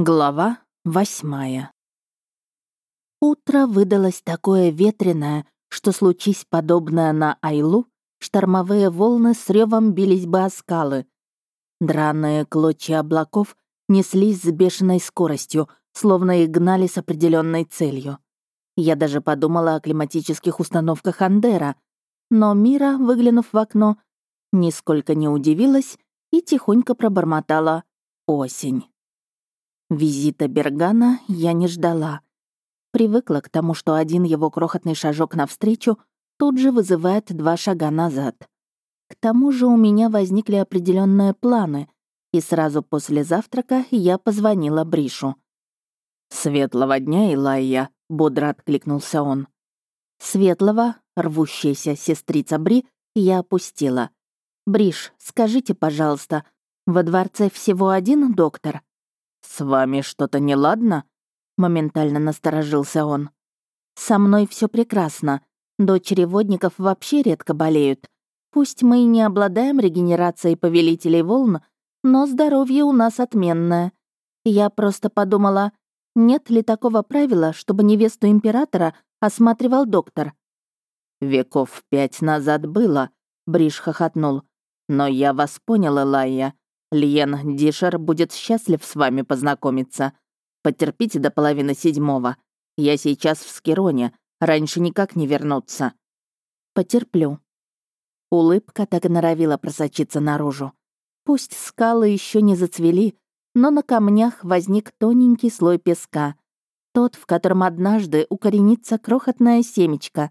Глава восьмая. Утро выдалось такое ветреное, что случись подобное на Айлу, штормовые волны с ревом бились бы о скалы. Драные клочья облаков неслись с бешеной скоростью, словно их гнали с определенной целью. Я даже подумала о климатических установках Андера, но Мира, выглянув в окно, нисколько не удивилась и тихонько пробормотала «Осень». Визита Бергана я не ждала. Привыкла к тому, что один его крохотный шажок навстречу тут же вызывает два шага назад. К тому же у меня возникли определенные планы, и сразу после завтрака я позвонила Бришу. «Светлого дня, Илайя!» — бодро откликнулся он. «Светлого, рвущаяся сестрица Бри, я опустила. Бриш, скажите, пожалуйста, во дворце всего один доктор?» «С вами что-то неладно?» — моментально насторожился он. «Со мной все прекрасно. Дочери водников вообще редко болеют. Пусть мы и не обладаем регенерацией повелителей волн, но здоровье у нас отменное. Я просто подумала, нет ли такого правила, чтобы невесту императора осматривал доктор?» «Веков пять назад было», — Бриш хохотнул. «Но я вас понял, Элайя. Лиен Дишер будет счастлив с вами познакомиться. Потерпите до половины седьмого. Я сейчас в Скироне, раньше никак не вернуться». «Потерплю». Улыбка так и норовила просочиться наружу. Пусть скалы еще не зацвели, но на камнях возник тоненький слой песка. Тот, в котором однажды укоренится крохотное семечко.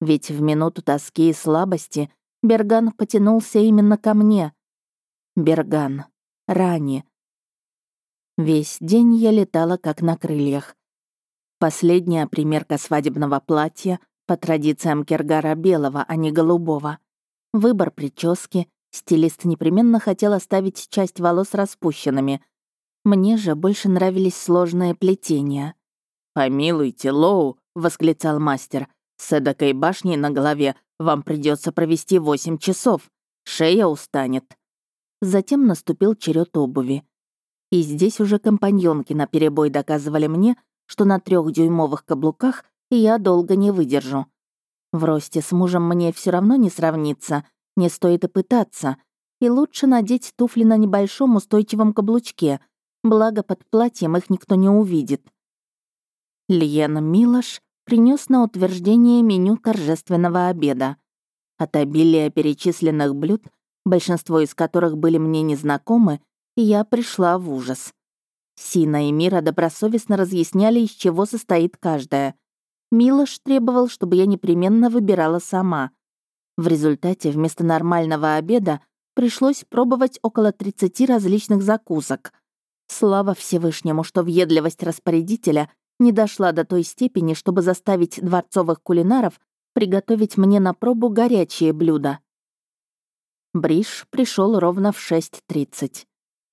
Ведь в минуту тоски и слабости Берган потянулся именно ко мне — Берган. Рани. Весь день я летала как на крыльях. Последняя примерка свадебного платья по традициям Кергара белого, а не голубого. Выбор прически. Стилист непременно хотел оставить часть волос распущенными. Мне же больше нравились сложные плетения. «Помилуйте, Лоу!» — восклицал мастер. «С эдакой башней на голове вам придется провести восемь часов. Шея устанет». Затем наступил черед обуви. И здесь уже компаньонки на перебой доказывали мне, что на трехдюймовых каблуках я долго не выдержу. В росте с мужем мне все равно не сравниться, не стоит и пытаться. И лучше надеть туфли на небольшом устойчивом каблучке, благо под платьем их никто не увидит. Лиена Милош принес на утверждение меню торжественного обеда. От обилия перечисленных блюд большинство из которых были мне незнакомы, и я пришла в ужас. Сина и Мира добросовестно разъясняли, из чего состоит каждая. Милош требовал, чтобы я непременно выбирала сама. В результате вместо нормального обеда пришлось пробовать около 30 различных закусок. Слава Всевышнему, что въедливость распорядителя не дошла до той степени, чтобы заставить дворцовых кулинаров приготовить мне на пробу горячие блюда. Бриш пришел ровно в 6.30.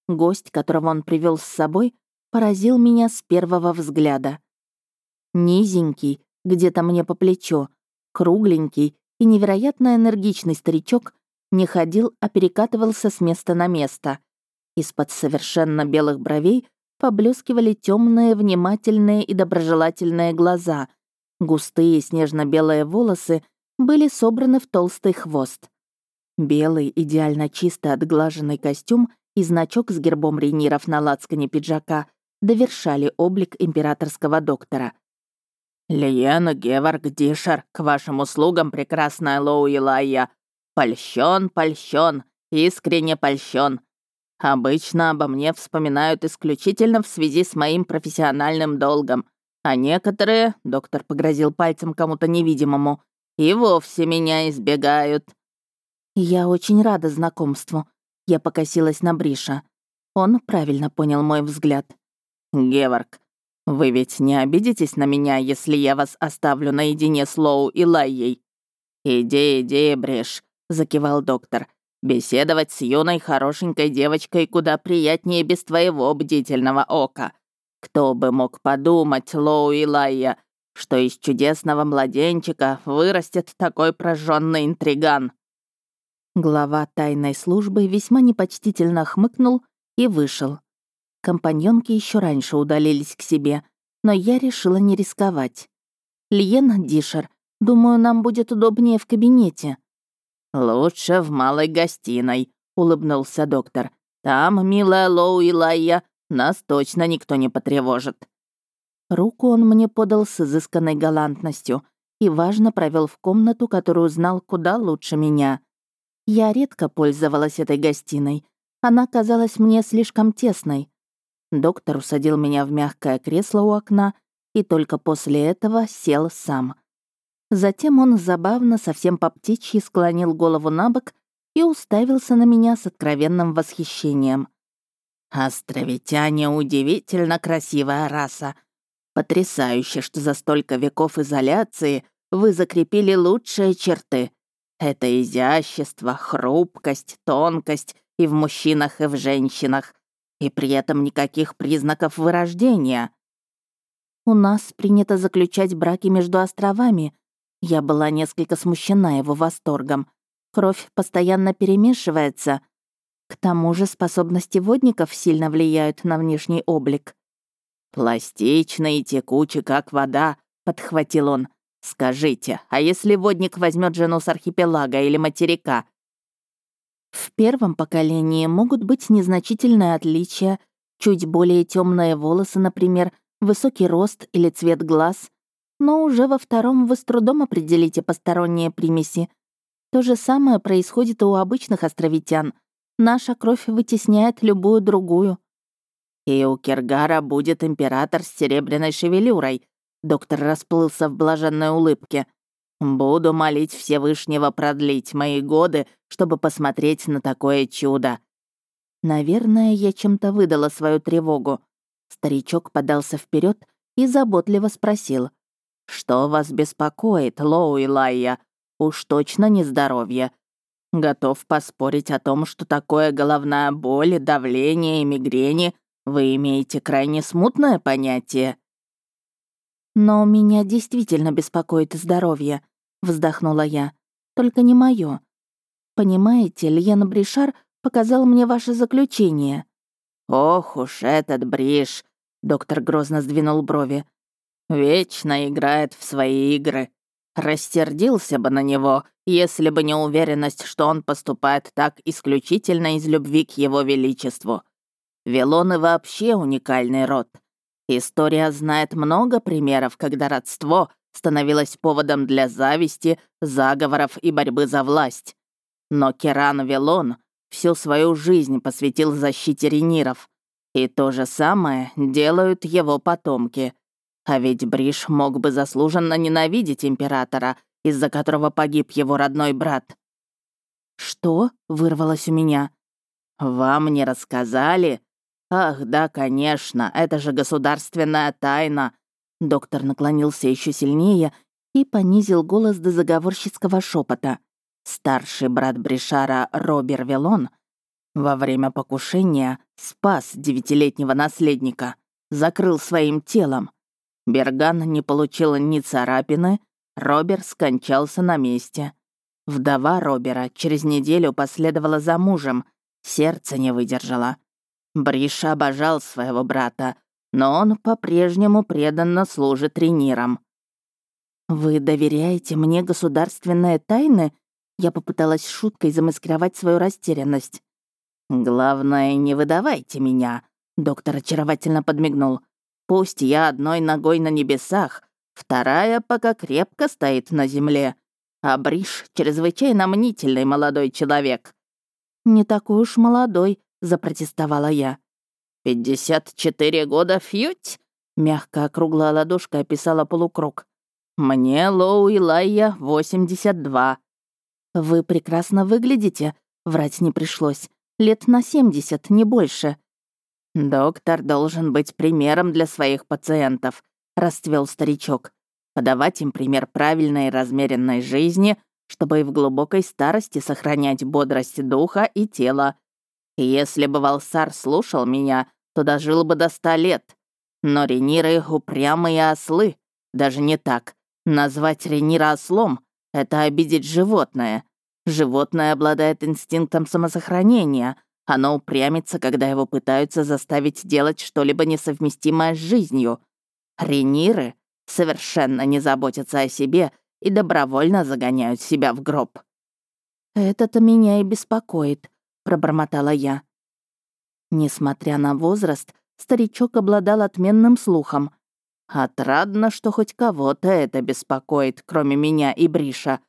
Гость, которого он привел с собой, поразил меня с первого взгляда. Низенький, где-то мне по плечо, кругленький и невероятно энергичный старичок не ходил, а перекатывался с места на место. Из-под совершенно белых бровей поблескивали темные, внимательные и доброжелательные глаза. Густые снежно-белые волосы были собраны в толстый хвост. Белый, идеально чисто отглаженный костюм и значок с гербом рейниров на лацкане пиджака довершали облик императорского доктора. «Лиена Геварг Дишер, к вашим услугам, прекрасная Лоу Илайя. Польщен, польщен, искренне польщен. Обычно обо мне вспоминают исключительно в связи с моим профессиональным долгом, а некоторые, — доктор погрозил пальцем кому-то невидимому, — и вовсе меня избегают. «Я очень рада знакомству». Я покосилась на Бриша. Он правильно понял мой взгляд. «Геворг, вы ведь не обидитесь на меня, если я вас оставлю наедине с Лоу и Лайей?» «Иди, иди, Бриш», — закивал доктор. «Беседовать с юной хорошенькой девочкой куда приятнее без твоего бдительного ока. Кто бы мог подумать, Лоу и Лайя, что из чудесного младенчика вырастет такой прожженный интриган?» Глава тайной службы весьма непочтительно хмыкнул и вышел. Компаньонки еще раньше удалились к себе, но я решила не рисковать. «Лиен, Дишер, думаю, нам будет удобнее в кабинете». «Лучше в малой гостиной», — улыбнулся доктор. «Там, милая Лоу и Лайя, нас точно никто не потревожит». Руку он мне подал с изысканной галантностью и важно провел в комнату, которую знал куда лучше меня. Я редко пользовалась этой гостиной. Она казалась мне слишком тесной. Доктор усадил меня в мягкое кресло у окна и только после этого сел сам. Затем он забавно, совсем по птичьи, склонил голову на бок и уставился на меня с откровенным восхищением. «Островитяне — удивительно красивая раса. Потрясающе, что за столько веков изоляции вы закрепили лучшие черты. Это изящество, хрупкость, тонкость и в мужчинах, и в женщинах и при этом никаких признаков вырождения. У нас принято заключать браки между островами. Я была несколько смущена его восторгом. Кровь постоянно перемешивается. К тому же способности водников сильно влияют на внешний облик. «Пластичный и текучий, как вода», — подхватил он. «Скажите, а если водник возьмет жену с архипелага или материка, в первом поколении могут быть незначительные отличия, чуть более темные волосы, например, высокий рост или цвет глаз, но уже во втором вы с трудом определите посторонние примеси. То же самое происходит и у обычных островитян. Наша кровь вытесняет любую другую. И у Кергара будет император с серебряной шевелюрой. Доктор расплылся в блаженной улыбке. Буду молить Всевышнего продлить мои годы, чтобы посмотреть на такое чудо. Наверное, я чем-то выдала свою тревогу. Старичок подался вперед и заботливо спросил. «Что вас беспокоит, Лоу и Лайя? Уж точно не здоровье. Готов поспорить о том, что такое головная боль, давление и мигрени вы имеете крайне смутное понятие». «Но меня действительно беспокоит здоровье», — вздохнула я. «Только не моё. Понимаете, Льен Бришар показал мне ваше заключение». «Ох уж этот Бриш!» — доктор грозно сдвинул брови. «Вечно играет в свои игры. Растердился бы на него, если бы не уверенность, что он поступает так исключительно из любви к его величеству. Велоны вообще уникальный род. История знает много примеров, когда родство становилась поводом для зависти, заговоров и борьбы за власть. Но Керан Велон всю свою жизнь посвятил защите рениров. И то же самое делают его потомки. А ведь Бриш мог бы заслуженно ненавидеть императора, из-за которого погиб его родной брат. «Что?» — вырвалось у меня. «Вам не рассказали?» «Ах, да, конечно, это же государственная тайна. Доктор наклонился еще сильнее и понизил голос до заговорщицкого шепота. Старший брат Бришара Робер Велон во время покушения спас девятилетнего наследника, закрыл своим телом. Берган не получил ни царапины, Робер скончался на месте. Вдова Робера через неделю последовала за мужем, сердце не выдержало. Бриша обожал своего брата, но он по-прежнему преданно служит тренирам. «Вы доверяете мне государственные тайны?» Я попыталась шуткой замаскировать свою растерянность. «Главное, не выдавайте меня», — доктор очаровательно подмигнул. «Пусть я одной ногой на небесах, вторая пока крепко стоит на земле. А Бриш — чрезвычайно мнительный молодой человек». «Не такой уж молодой», — запротестовала я. «Пятьдесят четыре года фьють?» Мягко округлая ладошка описала полукруг. «Мне, Лоу и Лайя, восемьдесят два». «Вы прекрасно выглядите», — врать не пришлось. «Лет на семьдесят, не больше». «Доктор должен быть примером для своих пациентов», — расцвел старичок. «Подавать им пример правильной и размеренной жизни, чтобы и в глубокой старости сохранять бодрость духа и тела. Если бы Валсар слушал меня, то дожил бы до ста лет. Но рениры — упрямые ослы. Даже не так. Назвать ренира ослом — это обидеть животное. Животное обладает инстинктом самосохранения, Оно упрямится, когда его пытаются заставить делать что-либо несовместимое с жизнью. Рениры совершенно не заботятся о себе и добровольно загоняют себя в гроб. «Это-то меня и беспокоит», — пробормотала я. Несмотря на возраст, старичок обладал отменным слухом. Отрадно, что хоть кого-то это беспокоит, кроме меня и Бриша.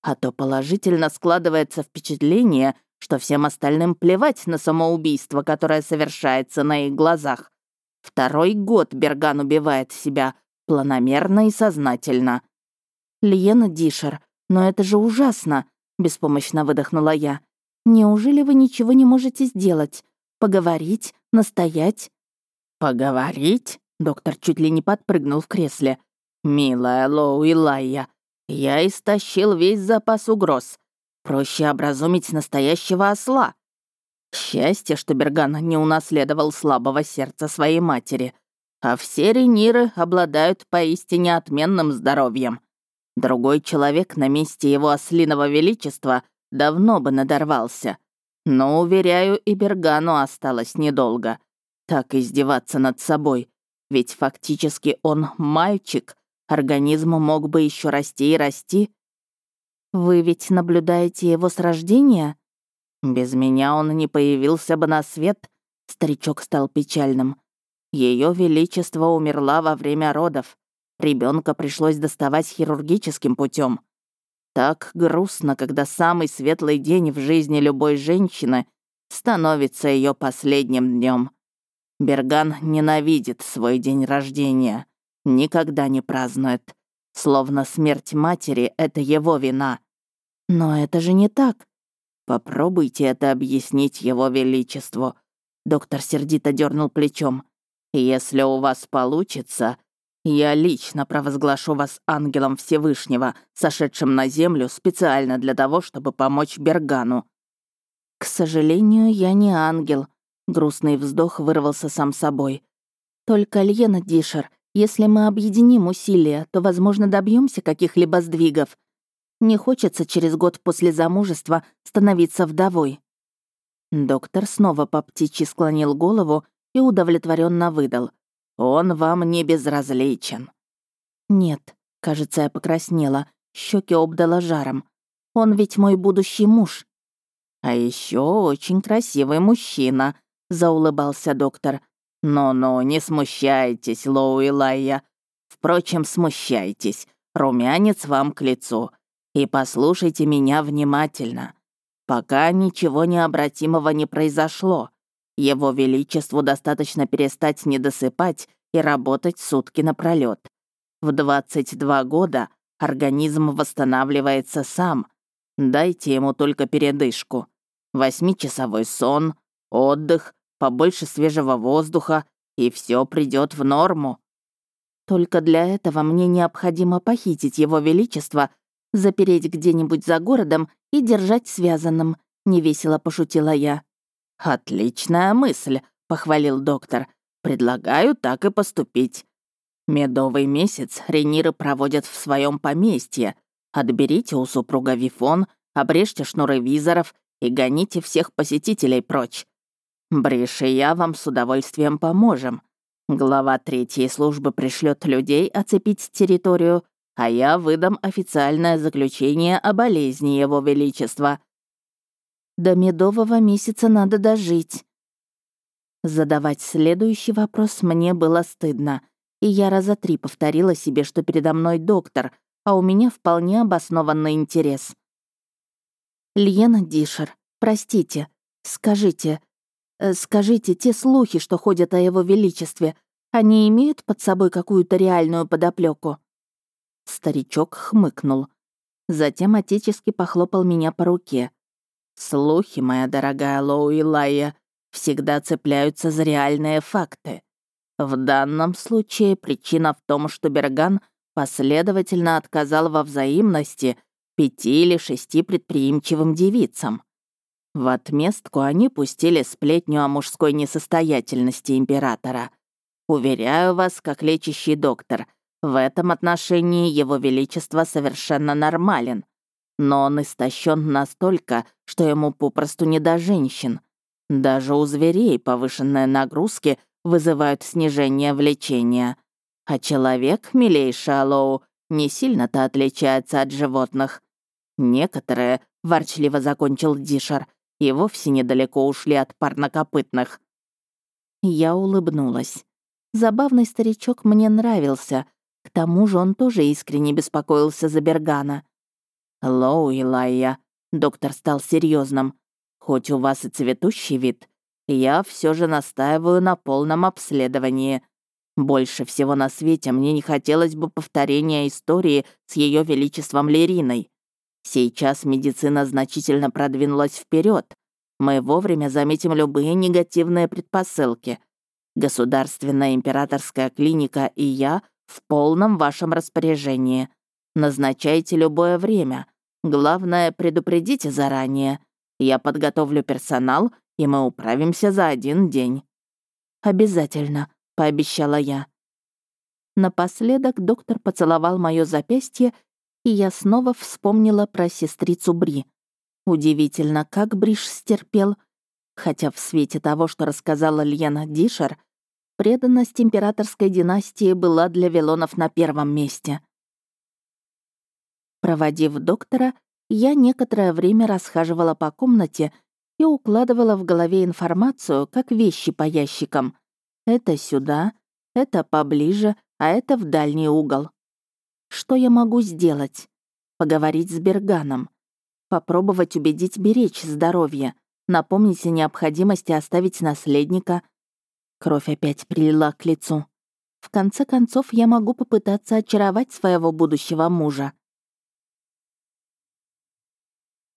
А то положительно складывается впечатление, что всем остальным плевать на самоубийство, которое совершается на их глазах. Второй год Берган убивает себя, планомерно и сознательно. «Лиена Дишер, но это же ужасно!» — беспомощно выдохнула я. «Неужели вы ничего не можете сделать? Поговорить? Настоять?» «Поговорить?» — доктор чуть ли не подпрыгнул в кресле. «Милая Лоу и Лайя, я истощил весь запас угроз. Проще образумить настоящего осла. Счастье, что Берган не унаследовал слабого сердца своей матери, а все рениры обладают поистине отменным здоровьем. Другой человек на месте его ослиного величества давно бы надорвался. Но, уверяю, и Бергану осталось недолго. Так издеваться над собой. Ведь фактически он мальчик. Организм мог бы еще расти и расти. Вы ведь наблюдаете его с рождения? Без меня он не появился бы на свет. Старичок стал печальным. Ее Величество умерла во время родов. Ребенка пришлось доставать хирургическим путем. Так грустно, когда самый светлый день в жизни любой женщины становится ее последним днем. Берган ненавидит свой день рождения, никогда не празднует. Словно смерть матери — это его вина. Но это же не так. Попробуйте это объяснить его величеству. Доктор сердито дернул плечом. Если у вас получится, я лично провозглашу вас ангелом Всевышнего, сошедшим на землю специально для того, чтобы помочь Бергану». «К сожалению, я не ангел», — грустный вздох вырвался сам собой. «Только, Льена Дишер, если мы объединим усилия, то, возможно, добьемся каких-либо сдвигов. Не хочется через год после замужества становиться вдовой». Доктор снова по птичьи склонил голову и удовлетворенно выдал. Он вам не безразличен». «Нет», — кажется, я покраснела, щеки обдала жаром. «Он ведь мой будущий муж». «А еще очень красивый мужчина», — заулыбался доктор. «Но-но, не смущайтесь, Лоу и Лайя. Впрочем, смущайтесь. Румянец вам к лицу. И послушайте меня внимательно. Пока ничего необратимого не произошло. Его Величеству достаточно перестать недосыпать и работать сутки напролёт. В 22 года организм восстанавливается сам. Дайте ему только передышку. Восьмичасовой сон, отдых, побольше свежего воздуха, и все придет в норму. Только для этого мне необходимо похитить его величество, запереть где-нибудь за городом и держать связанным, невесело пошутила я. «Отличная мысль», — похвалил доктор. «Предлагаю так и поступить. Медовый месяц рениры проводят в своем поместье. Отберите у супруга Вифон, обрежьте шнуры визоров и гоните всех посетителей прочь. Бриш и я вам с удовольствием поможем. Глава третьей службы пришлет людей оцепить территорию, а я выдам официальное заключение о болезни Его Величества. До медового месяца надо дожить. Задавать следующий вопрос мне было стыдно, и я раза три повторила себе, что передо мной доктор, а у меня вполне обоснованный интерес. «Льена Дишер, простите, скажите, э, скажите, те слухи, что ходят о его величестве, они имеют под собой какую-то реальную подоплеку? Старичок хмыкнул. Затем отечески похлопал меня по руке. Слухи, моя дорогая Лоуи Лайя, всегда цепляются за реальные факты. В данном случае причина в том, что Берган последовательно отказал во взаимности пяти или шести предприимчивым девицам. В отместку они пустили сплетню о мужской несостоятельности императора. Уверяю вас, как лечащий доктор, в этом отношении его величество совершенно нормален но он истощен настолько, что ему попросту не до женщин. Даже у зверей повышенные нагрузки вызывают снижение влечения. А человек, милейший Алоу, не сильно-то отличается от животных. Некоторые, ворчливо закончил Дишер, и вовсе недалеко ушли от парнокопытных. Я улыбнулась. Забавный старичок мне нравился. К тому же он тоже искренне беспокоился за Бергана. «Лоу, Илайя», — доктор стал серьезным. «Хоть у вас и цветущий вид, я все же настаиваю на полном обследовании. Больше всего на свете мне не хотелось бы повторения истории с Ее Величеством Лериной. Сейчас медицина значительно продвинулась вперед. Мы вовремя заметим любые негативные предпосылки. Государственная императорская клиника и я в полном вашем распоряжении. Назначайте любое время. Главное, предупредите заранее. Я подготовлю персонал, и мы управимся за один день». «Обязательно», пообещала я. Напоследок доктор поцеловал моё запястье, и я снова вспомнила про сестрицу Бри. Удивительно, как Бриш стерпел, хотя в свете того, что рассказала Льена Дишер, преданность императорской династии была для Велонов на первом месте. Проводив доктора, я некоторое время расхаживала по комнате и укладывала в голове информацию, как вещи по ящикам. Это сюда, это поближе, а это в дальний угол. Что я могу сделать? Поговорить с Берганом. Попробовать убедить беречь здоровье. Напомнить о необходимости оставить наследника. Кровь опять прилила к лицу. В конце концов, я могу попытаться очаровать своего будущего мужа.